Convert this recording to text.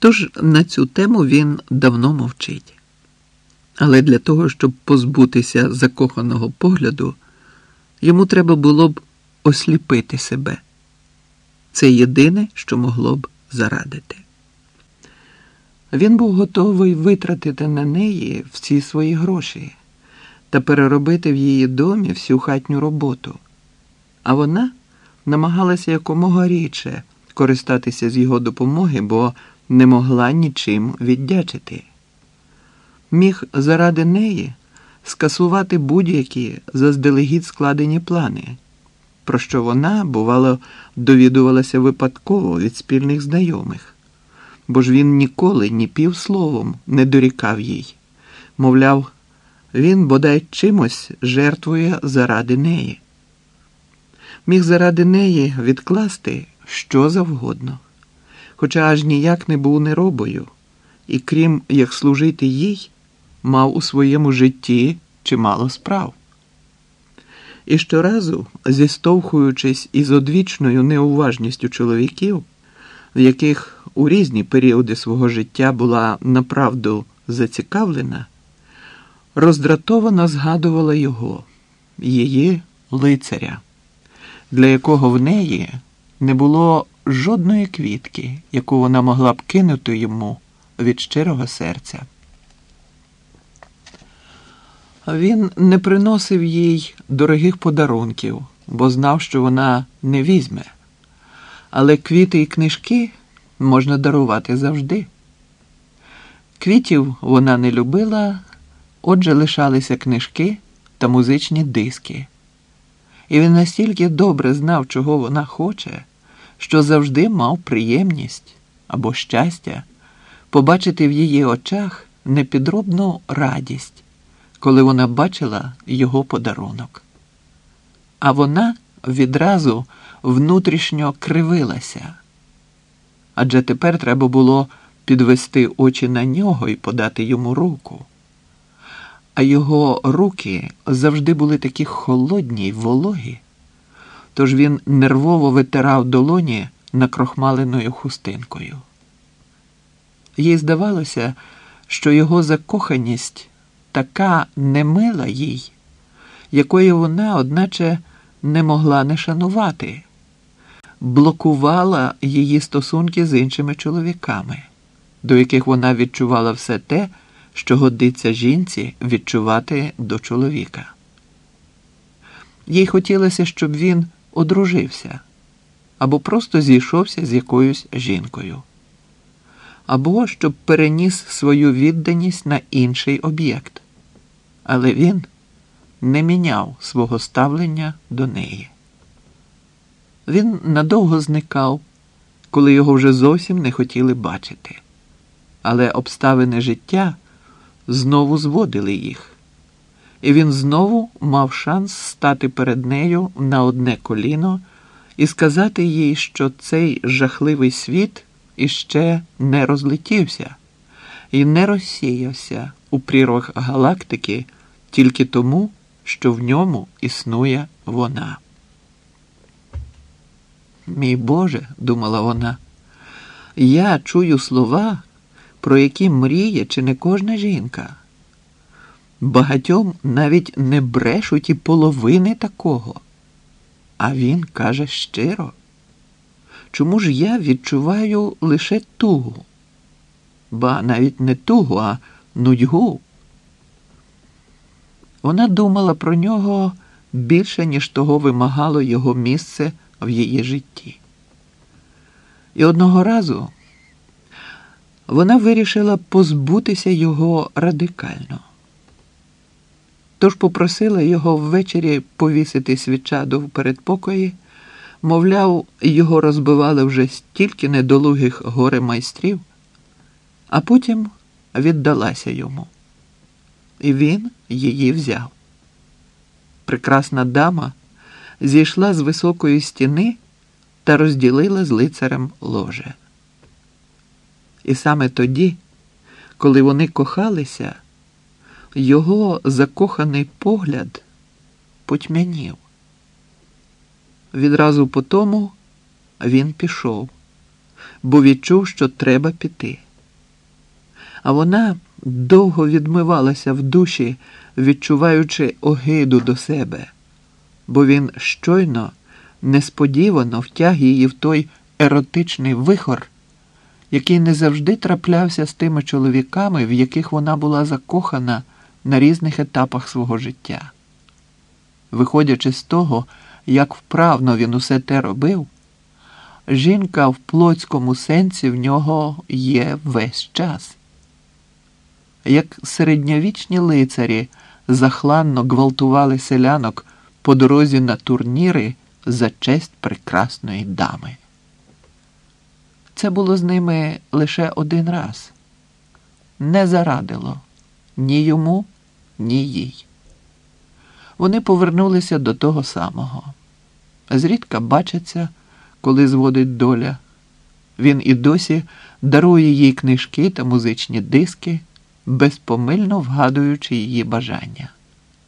Тож на цю тему він давно мовчить. Але для того, щоб позбутися закоханого погляду, йому треба було б осліпити себе. Це єдине, що могло б зарадити. Він був готовий витратити на неї всі свої гроші та переробити в її домі всю хатню роботу, а вона намагалася якомога рідше користатися з його допомоги, бо не могла нічим віддячити. Міг заради неї скасувати будь-які заздалегідь складені плани, про що вона, бувало, довідувалася випадково від спільних знайомих, бо ж він ніколи ні півсловом не дорікав їй. Мовляв, він бодай чимось жертвує заради неї. Міг заради неї відкласти що завгодно, хоча аж ніяк не був неробою, і крім як служити їй, мав у своєму житті чимало справ. І щоразу, зіштовхуючись із одвічною неуважністю чоловіків, в яких у різні періоди свого життя була направду зацікавлена, роздратовано згадувала його, її лицаря, для якого в неї не було жодної квітки, яку вона могла б кинути йому від щирого серця. Він не приносив їй дорогих подарунків, бо знав, що вона не візьме. Але квіти і книжки можна дарувати завжди. Квітів вона не любила, отже, лишалися книжки та музичні диски. І він настільки добре знав, чого вона хоче, що завжди мав приємність або щастя побачити в її очах непідробну радість коли вона бачила його подарунок. А вона відразу внутрішньо кривилася. Адже тепер треба було підвести очі на нього і подати йому руку. А його руки завжди були такі холодні й вологі, тож він нервово витирав долоні накрохмаленою хустинкою. Їй здавалося, що його закоханість така немила їй, якої вона, одначе, не могла не шанувати, блокувала її стосунки з іншими чоловіками, до яких вона відчувала все те, що годиться жінці відчувати до чоловіка. Їй хотілося, щоб він одружився або просто зійшовся з якоюсь жінкою або щоб переніс свою відданість на інший об'єкт. Але він не міняв свого ставлення до неї. Він надовго зникав, коли його вже зовсім не хотіли бачити, але обставини життя знову зводили їх, і він знову мав шанс стати перед нею на одне коліно і сказати їй, що цей жахливий світ іще не розлетівся і не розсіявся у прірвах галактики тільки тому, що в ньому існує вона. Мій Боже, думала вона, я чую слова, про які мріє чи не кожна жінка. Багатьом навіть не брешуть і половини такого. А він каже щиро. Чому ж я відчуваю лише тугу? Ба навіть не тугу, а нудьгу. Вона думала про нього більше, ніж того вимагало його місце в її житті. І одного разу вона вирішила позбутися його радикально. Тож попросила його ввечері повісити свічаду в передпокої. Мовляв, його розбивали вже стільки недолугих горе майстрів, а потім віддалася йому. І він її взяв. Прекрасна дама зійшла з високої стіни та розділила з лицарем ложе. І саме тоді, коли вони кохалися, його закоханий погляд потьмянів. Відразу по тому він пішов, бо відчув, що треба піти. А вона довго відмивалася в душі, відчуваючи огиду до себе, бо він щойно, несподівано втяг її в той еротичний вихор, який не завжди траплявся з тими чоловіками, в яких вона була закохана на різних етапах свого життя. Виходячи з того, як вправно він усе те робив, жінка в плотському сенсі в нього є весь час. Як середньовічні лицарі захланно гвалтували селянок по дорозі на турніри за честь прекрасної дами. Це було з ними лише один раз. Не зарадило ні йому, ні їй. Вони повернулися до того самого. Зрідка бачаться, коли зводить доля. Він і досі дарує їй книжки та музичні диски, безпомильно вгадуючи її бажання.